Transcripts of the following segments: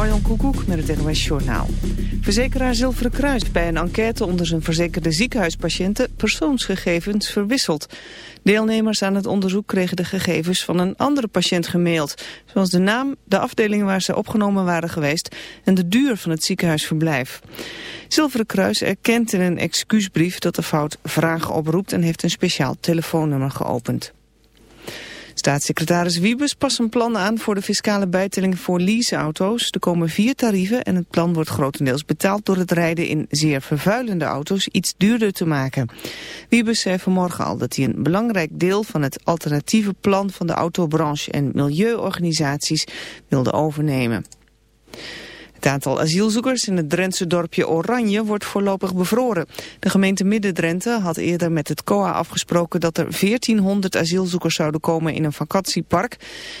Marjon Koekoek met het NOS Journaal. Verzekeraar Zilveren Kruis bij een enquête onder zijn verzekerde ziekenhuispatiënten persoonsgegevens verwisseld. Deelnemers aan het onderzoek kregen de gegevens van een andere patiënt gemaild. Zoals de naam, de afdeling waar ze opgenomen waren geweest en de duur van het ziekenhuisverblijf. Zilveren Kruis erkent in een excuusbrief dat de fout vragen oproept en heeft een speciaal telefoonnummer geopend. Staatssecretaris Wiebes past een plan aan voor de fiscale bijtelling voor leaseauto's. Er komen vier tarieven en het plan wordt grotendeels betaald door het rijden in zeer vervuilende auto's iets duurder te maken. Wiebes zei vanmorgen al dat hij een belangrijk deel van het alternatieve plan van de autobranche en milieuorganisaties wilde overnemen. Het aantal asielzoekers in het Drentse dorpje Oranje wordt voorlopig bevroren. De gemeente Midden-Drenthe had eerder met het COA afgesproken dat er 1400 asielzoekers zouden komen in een vakantiepark.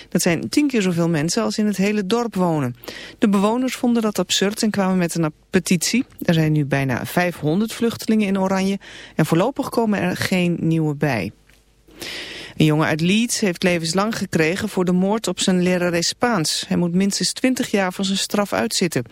Dat zijn tien keer zoveel mensen als in het hele dorp wonen. De bewoners vonden dat absurd en kwamen met een petitie. Er zijn nu bijna 500 vluchtelingen in Oranje en voorlopig komen er geen nieuwe bij. Een jongen uit Leeds heeft levenslang gekregen voor de moord op zijn lerares Spaans. Hij moet minstens 20 jaar van zijn straf uitzitten.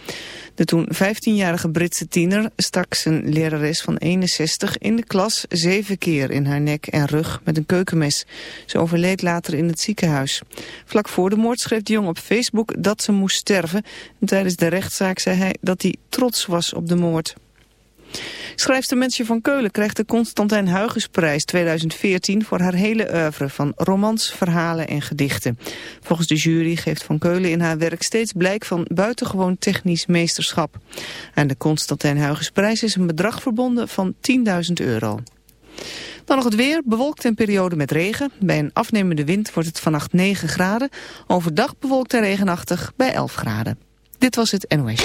De toen 15-jarige Britse tiener stak zijn lerares van 61 in de klas zeven keer in haar nek en rug met een keukenmes. Ze overleed later in het ziekenhuis. Vlak voor de moord schreef de jongen op Facebook dat ze moest sterven. En tijdens de rechtszaak zei hij dat hij trots was op de moord. Schrijfster Mensje van Keulen krijgt de Constantijn Huygensprijs 2014 voor haar hele oeuvre van romans, verhalen en gedichten. Volgens de jury geeft Van Keulen in haar werk steeds blijk van buitengewoon technisch meesterschap. Aan de Constantijn Huygensprijs is een bedrag verbonden van 10.000 euro. Dan nog het weer, bewolkt en periode met regen. Bij een afnemende wind wordt het vannacht 9 graden. Overdag bewolkt en regenachtig bij 11 graden. Dit was het NOS.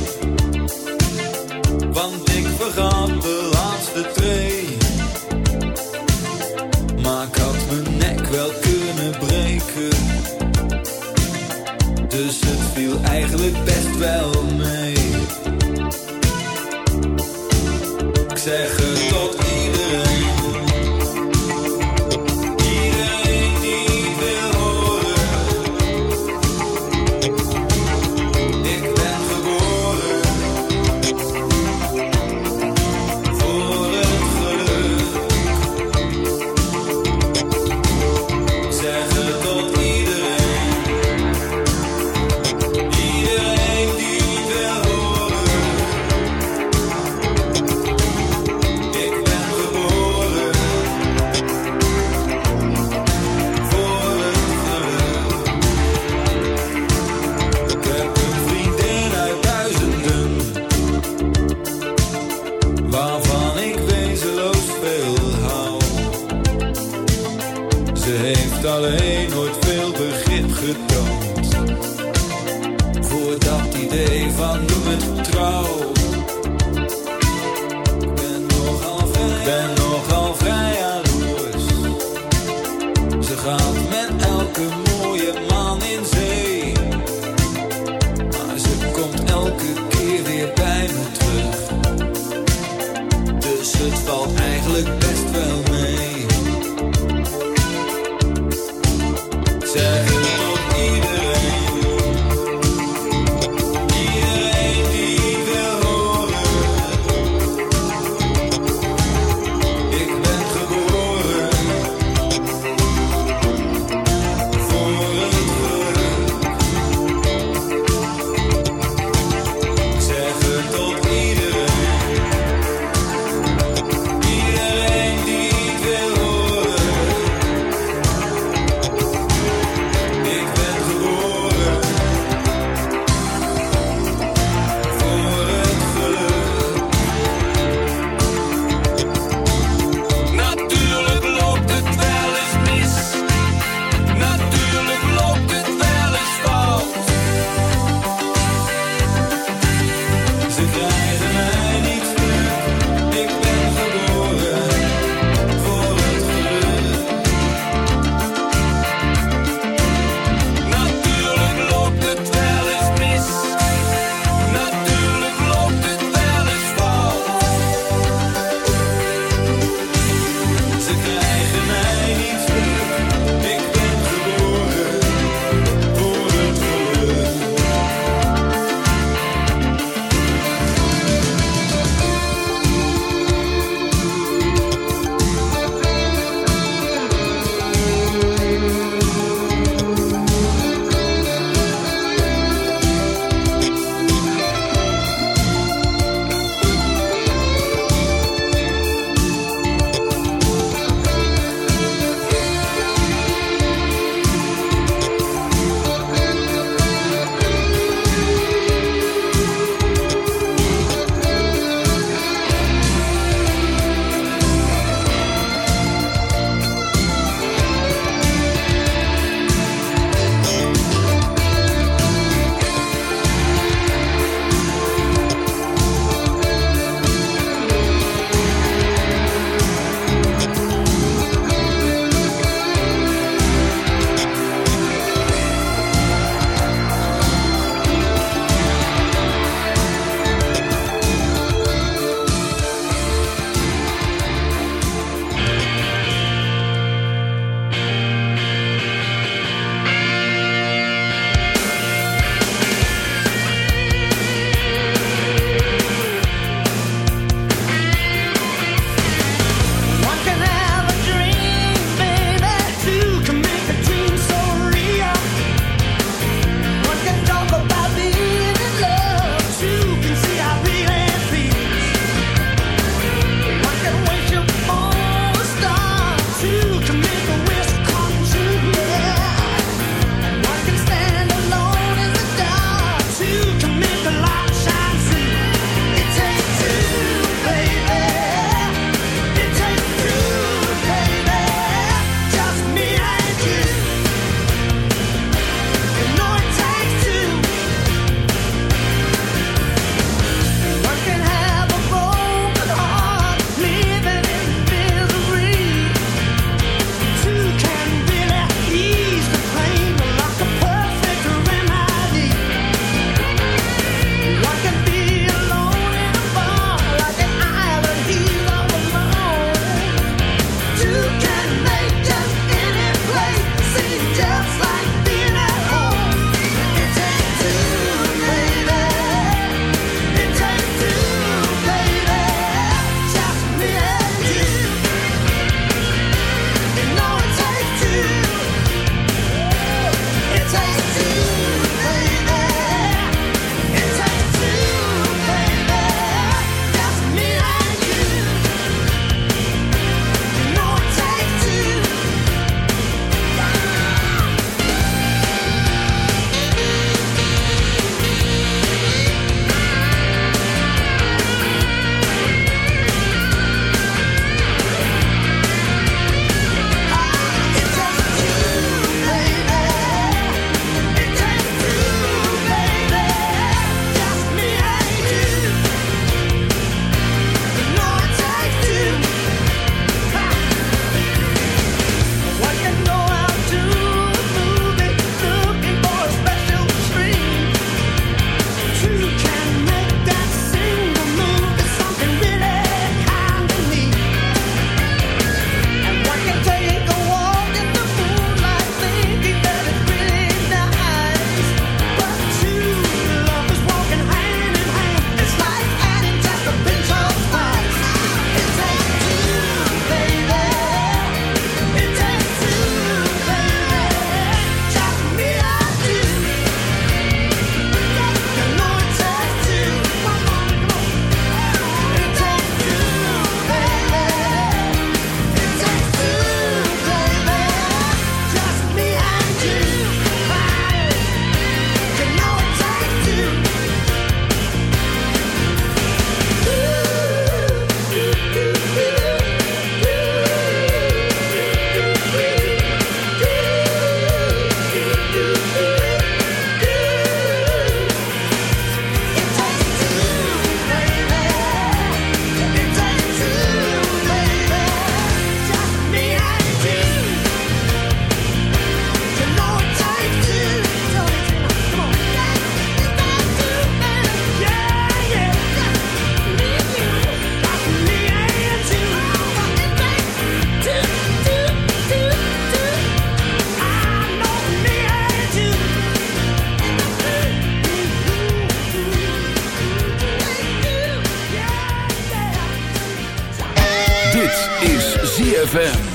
Dit is ZFM.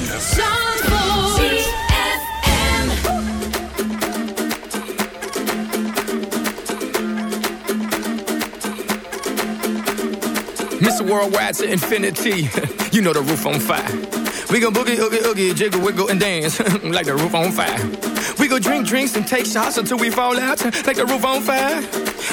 Mr. Worldwide to infinity. you know the roof on fire. We gon' boogie, oogie, oogie, jiggle, wiggle, and dance like the roof on fire. We go drink drinks and take shots until we fall out like the roof on fire.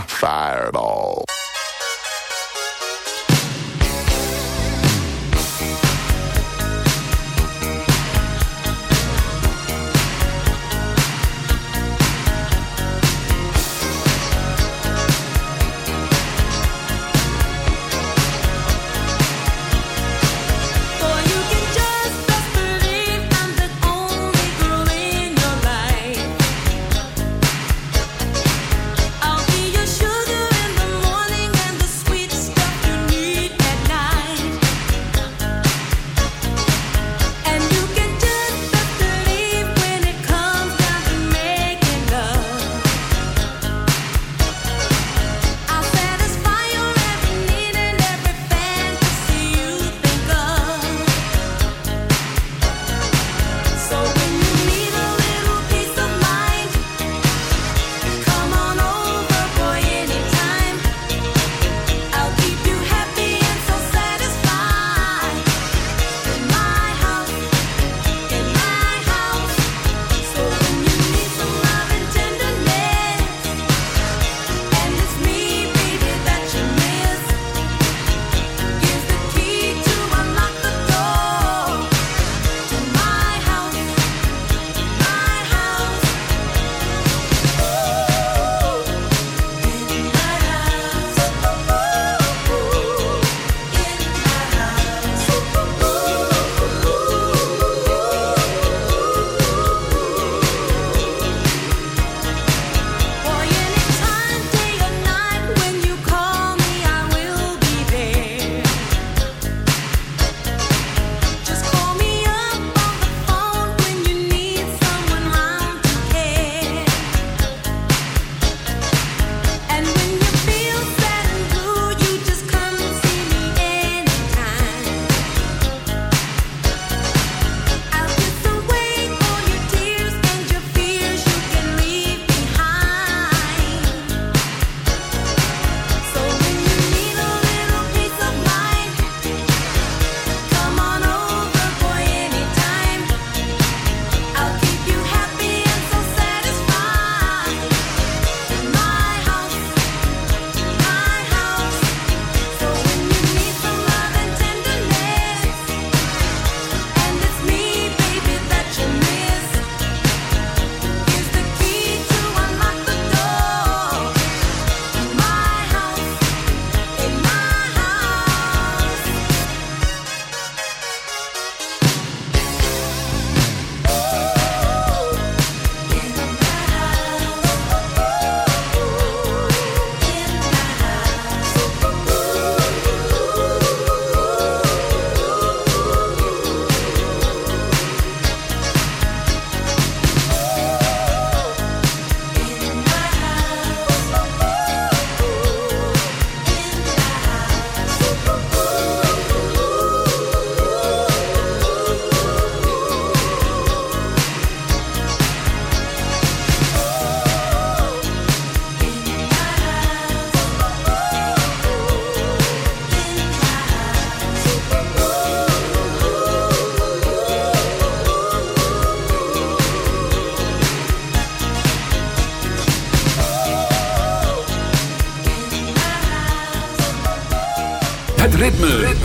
fire it all.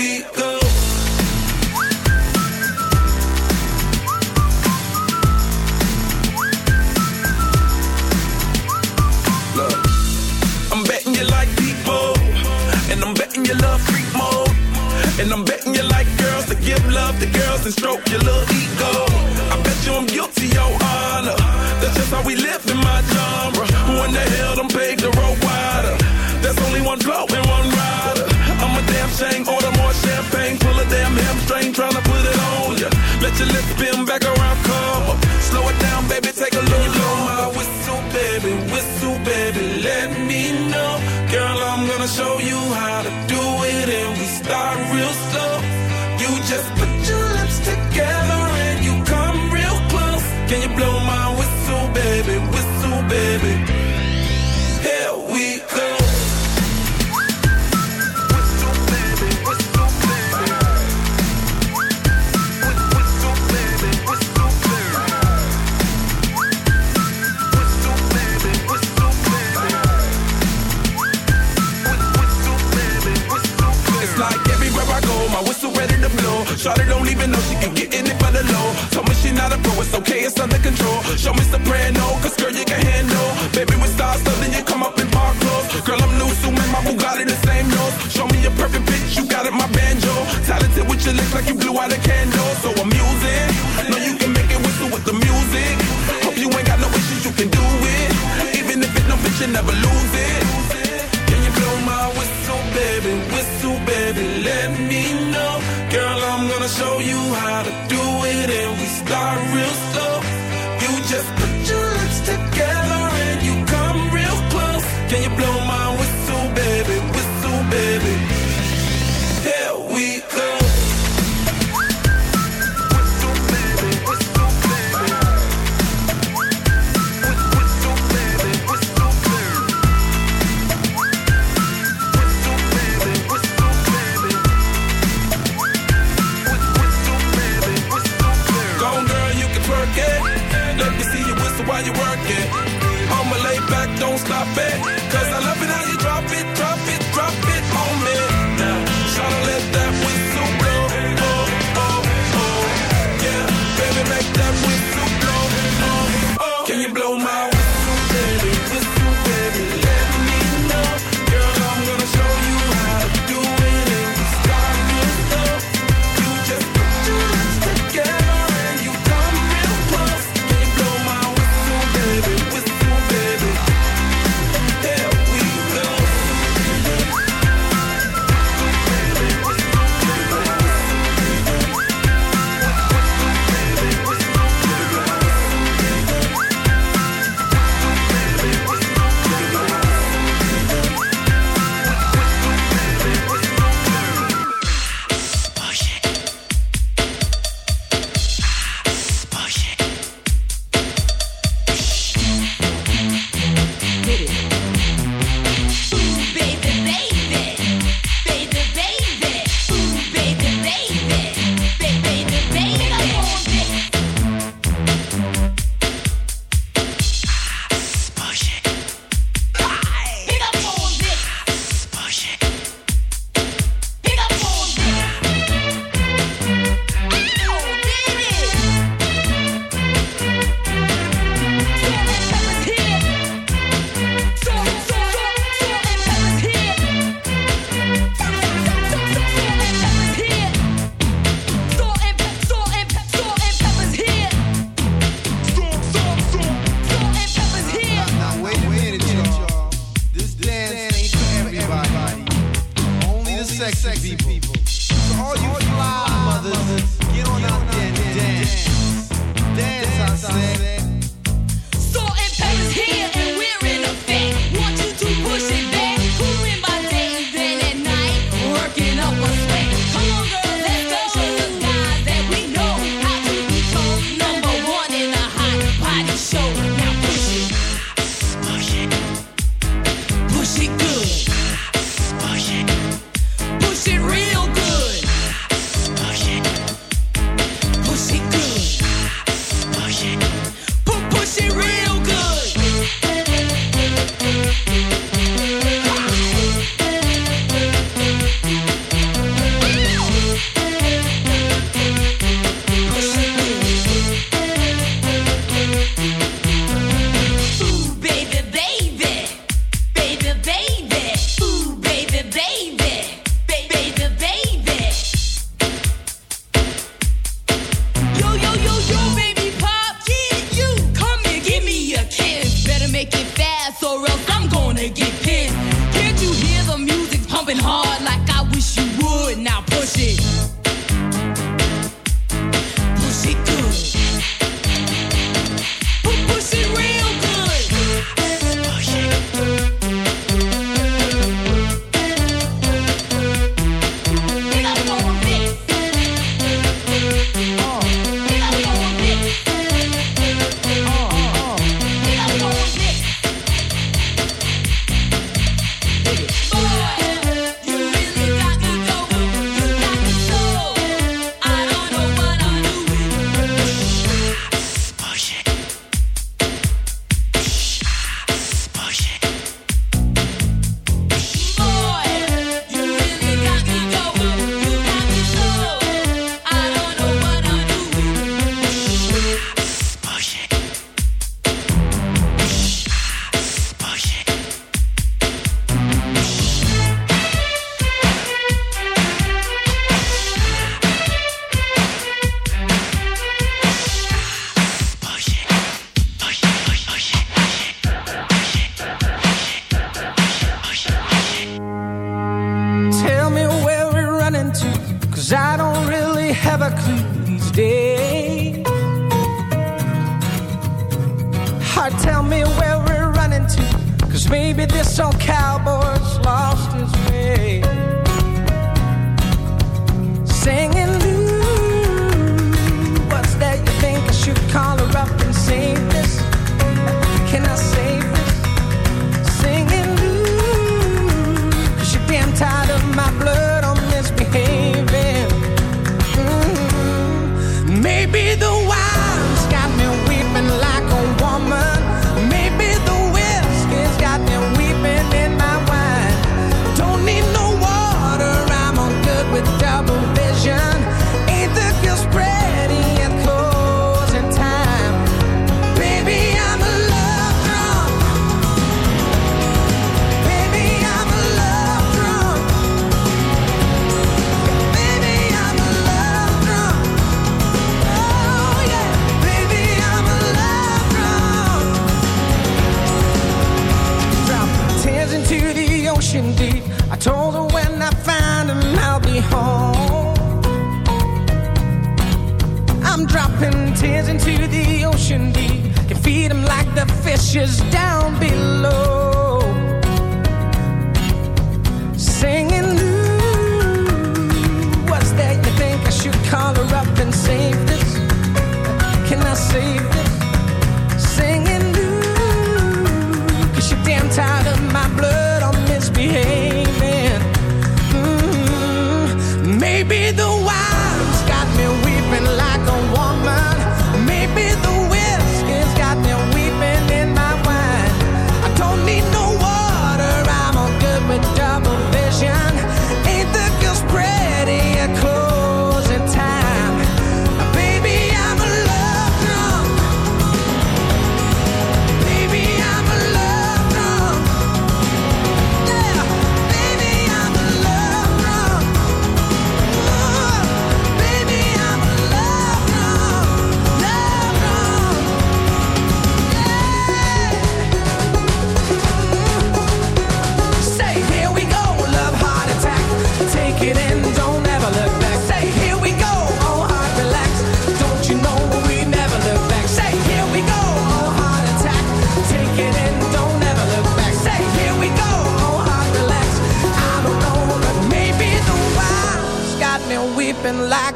We.